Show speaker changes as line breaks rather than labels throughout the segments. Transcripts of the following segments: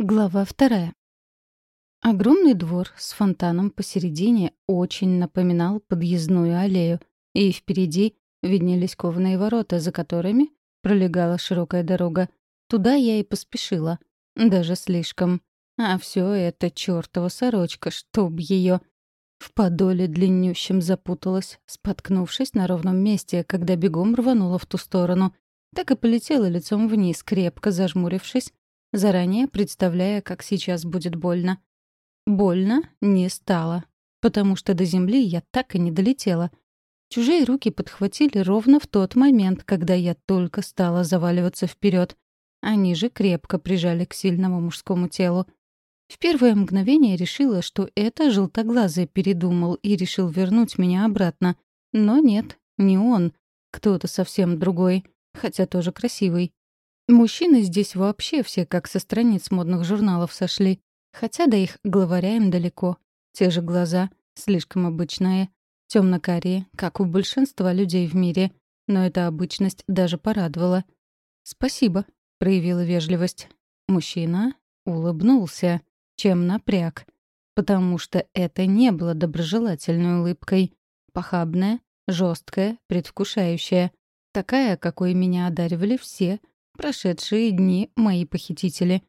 Глава вторая. Огромный двор с фонтаном посередине очень напоминал подъездную аллею, и впереди виднелись кованые ворота, за которыми пролегала широкая дорога. Туда я и поспешила. Даже слишком. А все это чертова сорочка, чтоб ее. В подоле длиннющем запуталась, споткнувшись на ровном месте, когда бегом рванула в ту сторону. Так и полетела лицом вниз, крепко зажмурившись, заранее представляя, как сейчас будет больно. Больно не стало, потому что до земли я так и не долетела. Чужие руки подхватили ровно в тот момент, когда я только стала заваливаться вперед. Они же крепко прижали к сильному мужскому телу. В первое мгновение решила, что это желтоглазый передумал и решил вернуть меня обратно. Но нет, не он. Кто-то совсем другой, хотя тоже красивый. Мужчины здесь вообще все как со страниц модных журналов сошли. Хотя до их главаря им далеко. Те же глаза, слишком обычные. темно-карие, как у большинства людей в мире. Но эта обычность даже порадовала. «Спасибо», — проявила вежливость. Мужчина улыбнулся, чем напряг. Потому что это не было доброжелательной улыбкой. Похабная, жесткая, предвкушающая. Такая, какой меня одаривали все, прошедшие дни мои похитители.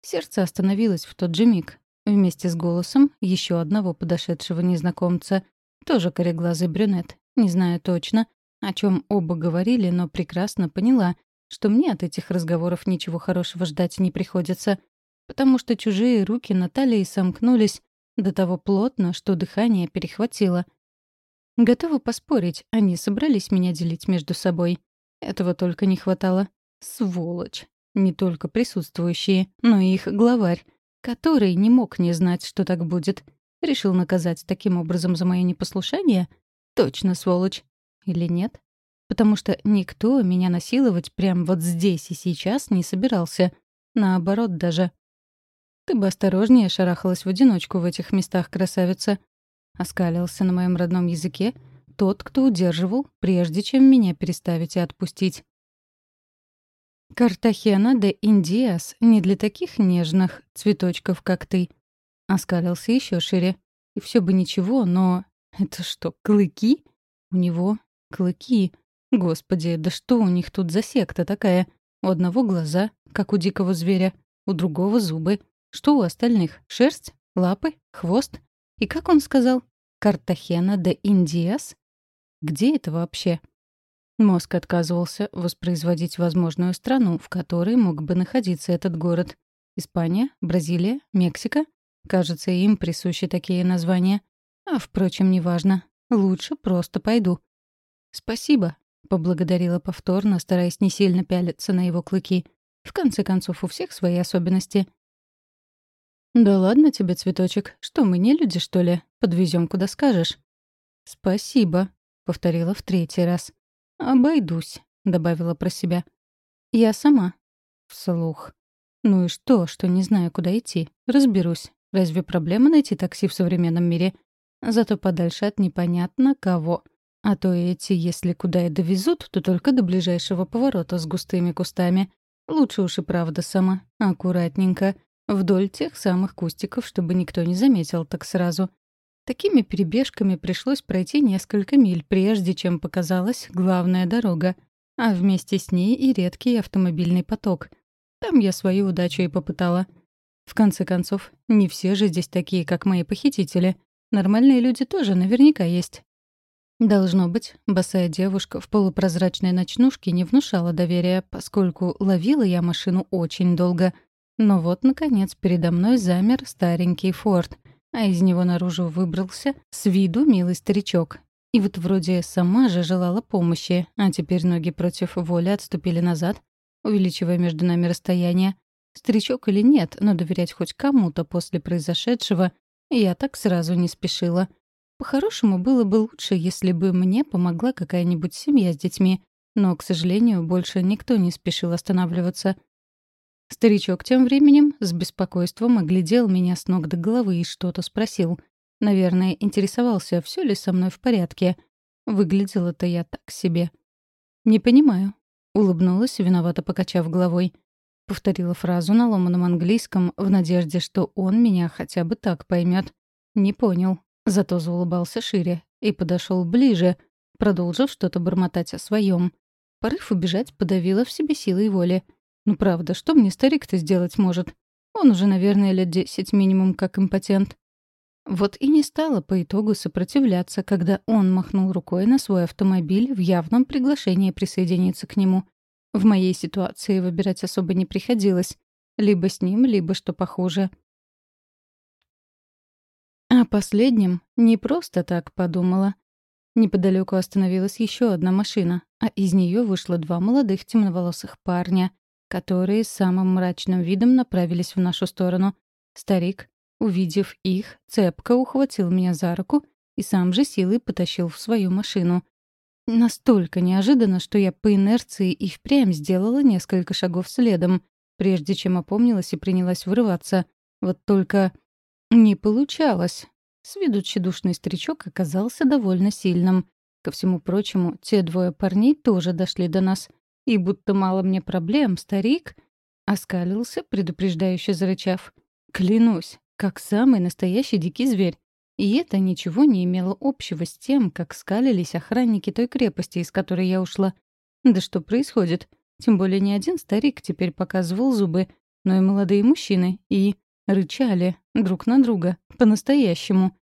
Сердце остановилось в тот же миг, вместе с голосом еще одного подошедшего незнакомца, тоже кореглазый брюнет, не знаю точно, о чем оба говорили, но прекрасно поняла, что мне от этих разговоров ничего хорошего ждать не приходится, потому что чужие руки Натальи сомкнулись до того плотно, что дыхание перехватило. Готова поспорить, они собрались меня делить между собой. Этого только не хватало. Сволочь. Не только присутствующие, но и их главарь, который не мог не знать, что так будет. Решил наказать таким образом за мое непослушание? Точно сволочь. Или нет? Потому что никто меня насиловать прямо вот здесь и сейчас не собирался. Наоборот даже. «Ты бы осторожнее шарахалась в одиночку в этих местах, красавица», — оскалился на моем родном языке тот, кто удерживал, прежде чем меня переставить и отпустить. «Картахена де Индиас не для таких нежных цветочков, как ты», — оскалился еще шире. И все бы ничего, но... Это что, клыки? У него клыки. Господи, да что у них тут за секта такая? У одного глаза, как у дикого зверя, у другого зубы. Что у остальных? Шерсть? Лапы? Хвост? И как он сказал? Картахена де Индиас? Где это вообще? Мозг отказывался воспроизводить возможную страну, в которой мог бы находиться этот город. Испания, Бразилия, Мексика? Кажется, им присущи такие названия. А, впрочем, неважно. Лучше просто пойду. «Спасибо», — поблагодарила повторно, стараясь не сильно пялиться на его клыки. В конце концов, у всех свои особенности. «Да ладно тебе, цветочек. Что, мы не люди, что ли? Подвезем куда скажешь». «Спасибо», — повторила в третий раз. «Обойдусь», — добавила про себя. «Я сама». Вслух. «Ну и что, что не знаю, куда идти? Разберусь. Разве проблема найти такси в современном мире? Зато подальше от непонятно кого. А то эти, если куда и довезут, то только до ближайшего поворота с густыми кустами. Лучше уж и правда сама. Аккуратненько. Вдоль тех самых кустиков, чтобы никто не заметил так сразу. Такими перебежками пришлось пройти несколько миль, прежде чем показалась главная дорога, а вместе с ней и редкий автомобильный поток. Там я свою удачу и попытала. В конце концов, не все же здесь такие, как мои похитители. Нормальные люди тоже наверняка есть. Должно быть, босая девушка в полупрозрачной ночнушке не внушала доверия, поскольку ловила я машину очень долго. Но вот, наконец, передо мной замер старенький «Форд», а из него наружу выбрался с виду милый старичок. И вот вроде сама же желала помощи, а теперь ноги против воли отступили назад, увеличивая между нами расстояние. Старичок или нет, но доверять хоть кому-то после произошедшего я так сразу не спешила. По-хорошему, было бы лучше, если бы мне помогла какая-нибудь семья с детьми, но, к сожалению, больше никто не спешил останавливаться. Старичок тем временем с беспокойством оглядел меня с ног до головы и что-то спросил. Наверное, интересовался, все ли со мной в порядке. Выглядела-то я так себе. «Не понимаю», — улыбнулась, виновато покачав головой. — повторила фразу на ломаном английском в надежде, что он меня хотя бы так поймет. Не понял, зато заулыбался шире и подошел ближе, продолжив что-то бормотать о своем. Порыв убежать подавила в себе силой воли. Ну правда, что мне старик-то сделать может? Он уже, наверное, лет десять минимум как импотент. Вот и не стала по итогу сопротивляться, когда он махнул рукой на свой автомобиль в явном приглашении присоединиться к нему. В моей ситуации выбирать особо не приходилось. Либо с ним, либо что похуже. А последнем не просто так подумала. Неподалеку остановилась еще одна машина, а из нее вышло два молодых темноволосых парня, которые самым мрачным видом направились в нашу сторону. Старик, увидев их, цепко ухватил меня за руку и сам же силой потащил в свою машину. Настолько неожиданно, что я по инерции и впрямь сделала несколько шагов следом, прежде чем опомнилась и принялась вырываться. Вот только не получалось. С виду тщедушный старичок оказался довольно сильным. Ко всему прочему, те двое парней тоже дошли до нас. И будто мало мне проблем, старик оскалился, предупреждающе зарычав. Клянусь, как самый настоящий дикий зверь. И это ничего не имело общего с тем, как скалились охранники той крепости, из которой я ушла. Да что происходит? Тем более не один старик теперь показывал зубы, но и молодые мужчины, и рычали друг на друга, по-настоящему.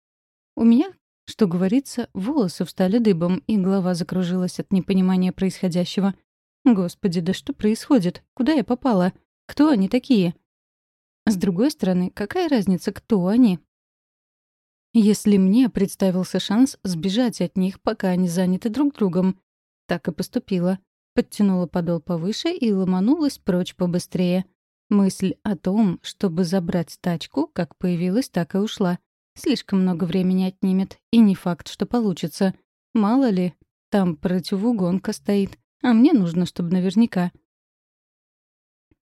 У меня, что говорится, волосы встали дыбом, и голова закружилась от непонимания происходящего. Господи, да что происходит? Куда я попала? Кто они такие? С другой стороны, какая разница, кто они? Если мне представился шанс сбежать от них, пока они заняты друг другом. Так и поступила. Подтянула подол повыше и ломанулась прочь побыстрее. Мысль о том, чтобы забрать тачку, как появилась, так и ушла. Слишком много времени отнимет, и не факт, что получится. Мало ли, там противоугонка стоит, а мне нужно, чтобы наверняка.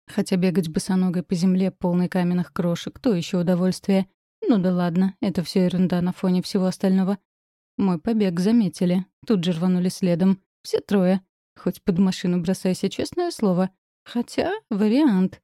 Хотя бегать босоногой по земле, полной каменных крошек, то еще удовольствие. Ну да ладно, это все ерунда на фоне всего остального. Мой побег заметили, тут же рванули следом. Все трое. Хоть под машину бросайся, честное слово. Хотя вариант.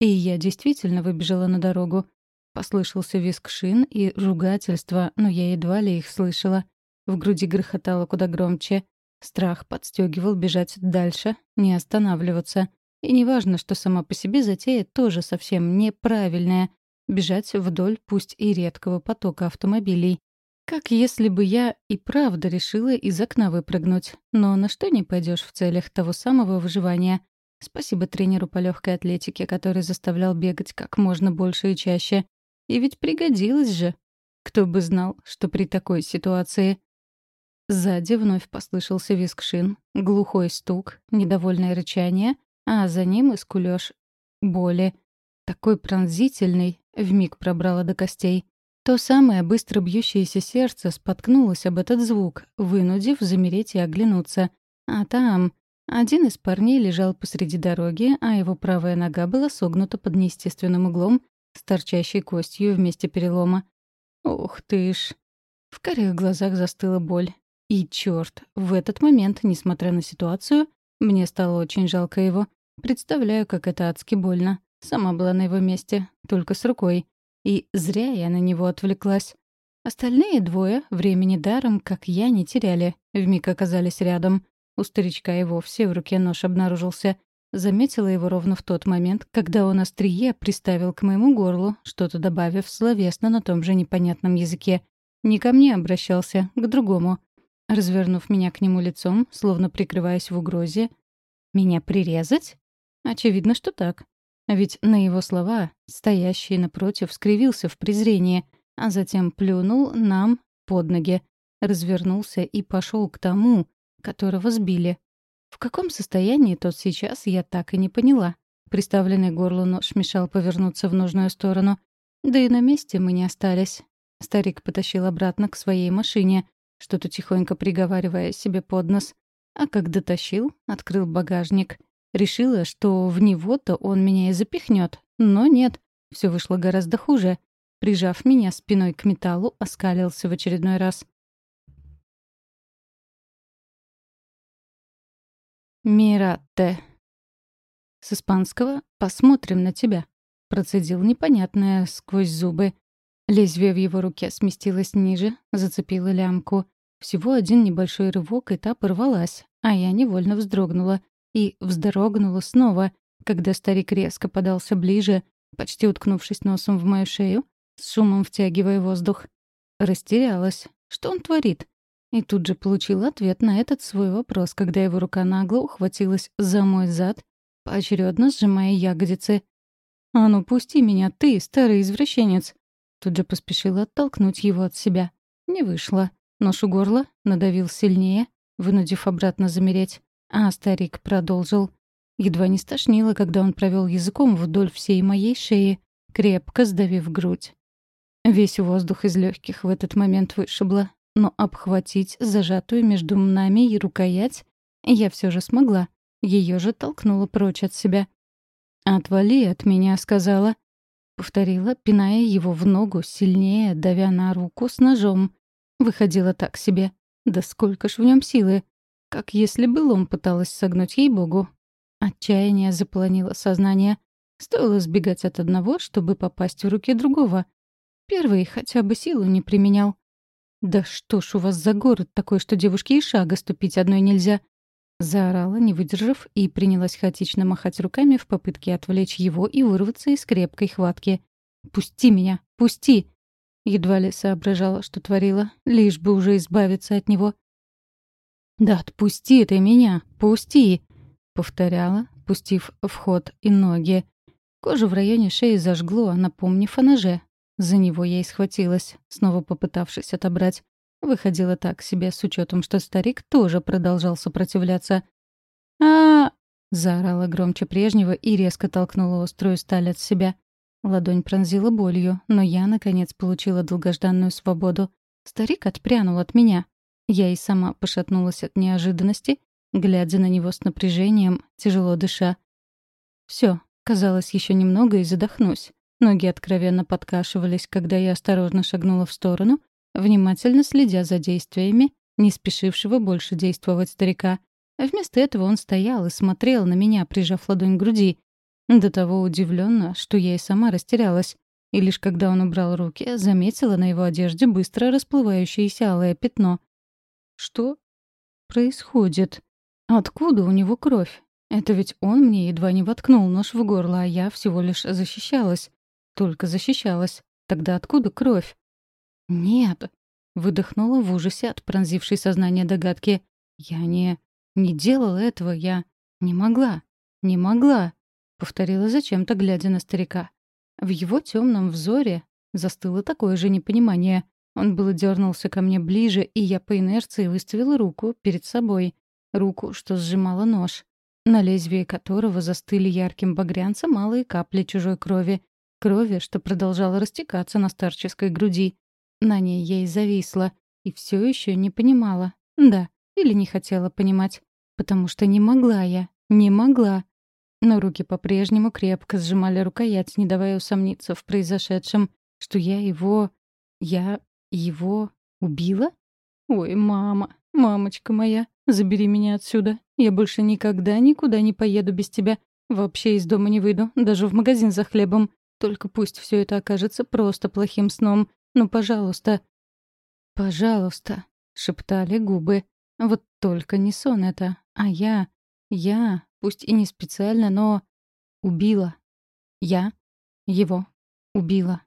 И я действительно выбежала на дорогу. Послышался визг шин и ругательство, но я едва ли их слышала. В груди грохотало куда громче. Страх подстегивал бежать дальше, не останавливаться. И неважно, что сама по себе затея тоже совсем неправильная. Бежать вдоль пусть и редкого потока автомобилей. Как если бы я и правда решила из окна выпрыгнуть. Но на что не пойдешь в целях того самого выживания? Спасибо тренеру по легкой атлетике, который заставлял бегать как можно больше и чаще. И ведь пригодилось же. Кто бы знал, что при такой ситуации... Сзади вновь послышался визг шин, глухой стук, недовольное рычание, а за ним и скулёж боли. Такой пронзительный, вмиг пробрало до костей. То самое быстро бьющееся сердце споткнулось об этот звук, вынудив замереть и оглянуться. А там один из парней лежал посреди дороги, а его правая нога была согнута под неестественным углом с торчащей костью вместе перелома. Ух ты ж! В карих глазах застыла боль. И чёрт, в этот момент, несмотря на ситуацию, мне стало очень жалко его. Представляю, как это адски больно. Сама была на его месте, только с рукой. И зря я на него отвлеклась. Остальные двое времени даром, как я, не теряли. Вмиг оказались рядом. У старичка и вовсе в руке нож обнаружился. Заметила его ровно в тот момент, когда он острие приставил к моему горлу, что-то добавив словесно на том же непонятном языке. Не ко мне обращался, к другому. Развернув меня к нему лицом, словно прикрываясь в угрозе. «Меня прирезать?» Очевидно, что так. Ведь на его слова стоящий напротив скривился в презрении, а затем плюнул нам под ноги, развернулся и пошел к тому, которого сбили. В каком состоянии тот сейчас, я так и не поняла. Приставленный горлу нож мешал повернуться в нужную сторону. Да и на месте мы не остались. Старик потащил обратно к своей машине, что-то тихонько приговаривая себе под нос. А как дотащил, открыл багажник. Решила, что в него-то он меня и запихнет. Но нет, все вышло гораздо хуже. Прижав меня спиной к металлу, оскалился в очередной раз. Миратте. С испанского «посмотрим на тебя». Процедил непонятное сквозь зубы. Лезвие в его руке сместилось ниже, зацепило лямку. Всего один небольшой рывок, и та порвалась, а я невольно вздрогнула. И вздрогнула снова, когда старик резко подался ближе, почти уткнувшись носом в мою шею, с шумом втягивая воздух. Растерялась. Что он творит? И тут же получила ответ на этот свой вопрос, когда его рука нагло ухватилась за мой зад поочередно сжимая ягодицы. «А ну, пусти меня, ты, старый извращенец!» Тут же поспешила оттолкнуть его от себя. Не вышло. Нож у горла надавил сильнее, вынудив обратно замереть. А старик продолжил. Едва не стошнило, когда он провел языком вдоль всей моей шеи, крепко сдавив грудь. Весь воздух из легких в этот момент вышибло, но обхватить зажатую между нами и рукоять я все же смогла. Ее же толкнула прочь от себя. «Отвали от меня», — сказала. Повторила, пиная его в ногу, сильнее, давя на руку с ножом. Выходила так себе. Да сколько ж в нем силы. Как если бы лом пыталась согнуть ей-богу. Отчаяние заполонило сознание. Стоило сбегать от одного, чтобы попасть в руки другого. Первый хотя бы силу не применял. «Да что ж у вас за город такой, что девушке и шага ступить одной нельзя?» Заорала, не выдержав, и принялась хаотично махать руками в попытке отвлечь его и вырваться из крепкой хватки. «Пусти меня! Пусти!» Едва ли соображала, что творила, лишь бы уже избавиться от него. «Да отпусти ты меня! Пусти!» — повторяла, пустив в ход и ноги. Кожу в районе шеи зажгло, напомнив о ноже. За него я и схватилась, снова попытавшись отобрать. Выходило так себе, с учетом, что старик тоже продолжал сопротивляться. а заорала громче прежнего и резко толкнула острую сталь от себя. Ладонь пронзила болью, но я, наконец, получила долгожданную свободу. Старик отпрянул от меня. Я и сама пошатнулась от неожиданности, глядя на него с напряжением, тяжело дыша. Все, казалось, еще немного и задохнусь. Ноги откровенно подкашивались, когда я осторожно шагнула в сторону внимательно следя за действиями, не спешившего больше действовать старика. Вместо этого он стоял и смотрел на меня, прижав ладонь к груди. До того удивленно, что я и сама растерялась. И лишь когда он убрал руки, заметила на его одежде быстро расплывающееся алое пятно. Что происходит? Откуда у него кровь? Это ведь он мне едва не воткнул нож в горло, а я всего лишь защищалась. Только защищалась. Тогда откуда кровь? «Нет», — выдохнула в ужасе от пронзившей сознание догадки. «Я не... не делала этого, я... не могла, не могла», — повторила зачем-то, глядя на старика. В его темном взоре застыло такое же непонимание. Он было дернулся ко мне ближе, и я по инерции выставила руку перед собой. Руку, что сжимала нож, на лезвии которого застыли ярким багрянцем малые капли чужой крови. Крови, что продолжала растекаться на старческой груди. На ней я и зависла, и все еще не понимала. Да, или не хотела понимать. Потому что не могла я, не могла. Но руки по-прежнему крепко сжимали рукоять, не давая усомниться в произошедшем, что я его... я его убила? Ой, мама, мамочка моя, забери меня отсюда. Я больше никогда никуда не поеду без тебя. Вообще из дома не выйду, даже в магазин за хлебом. Только пусть все это окажется просто плохим сном, ну, пожалуйста». «Пожалуйста», — шептали губы. «Вот только не сон это, а я... Я, пусть и не специально, но... Убила. Я его убила.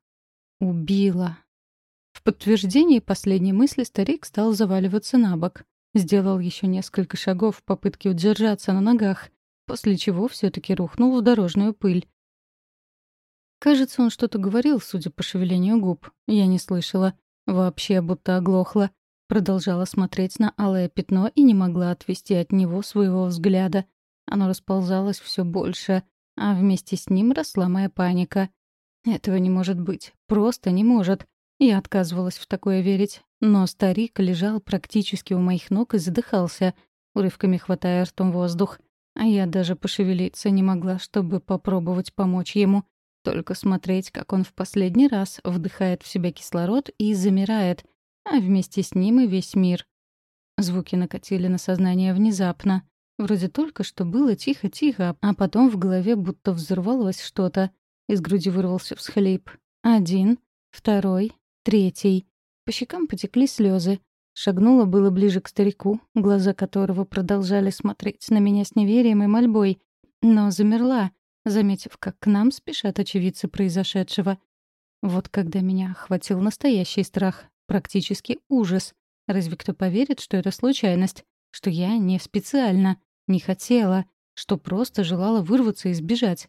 Убила». В подтверждении последней мысли старик стал заваливаться на бок. Сделал еще несколько шагов в попытке удержаться на ногах, после чего все таки рухнул в дорожную пыль. Кажется, он что-то говорил, судя по шевелению губ. Я не слышала. Вообще будто оглохла. Продолжала смотреть на алое пятно и не могла отвести от него своего взгляда. Оно расползалось все больше, а вместе с ним росла моя паника. Этого не может быть. Просто не может. Я отказывалась в такое верить. Но старик лежал практически у моих ног и задыхался, урывками хватая ртом воздух. А я даже пошевелиться не могла, чтобы попробовать помочь ему. Только смотреть, как он в последний раз вдыхает в себя кислород и замирает, а вместе с ним и весь мир. Звуки накатили на сознание внезапно. Вроде только что было тихо-тихо, а потом в голове будто взорвалось что-то. Из груди вырвался всхлип. Один, второй, третий. По щекам потекли слезы. Шагнула было ближе к старику, глаза которого продолжали смотреть на меня с неверием и мольбой. Но замерла, заметив, как к нам спешат очевидцы произошедшего. Вот когда меня охватил настоящий страх, практически ужас. Разве кто поверит, что это случайность? Что я не специально, не хотела, что просто желала вырваться и сбежать?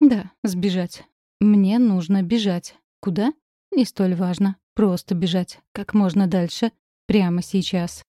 Да, сбежать. Мне нужно бежать. Куда? Не столь важно. Просто бежать. Как можно дальше. Прямо сейчас.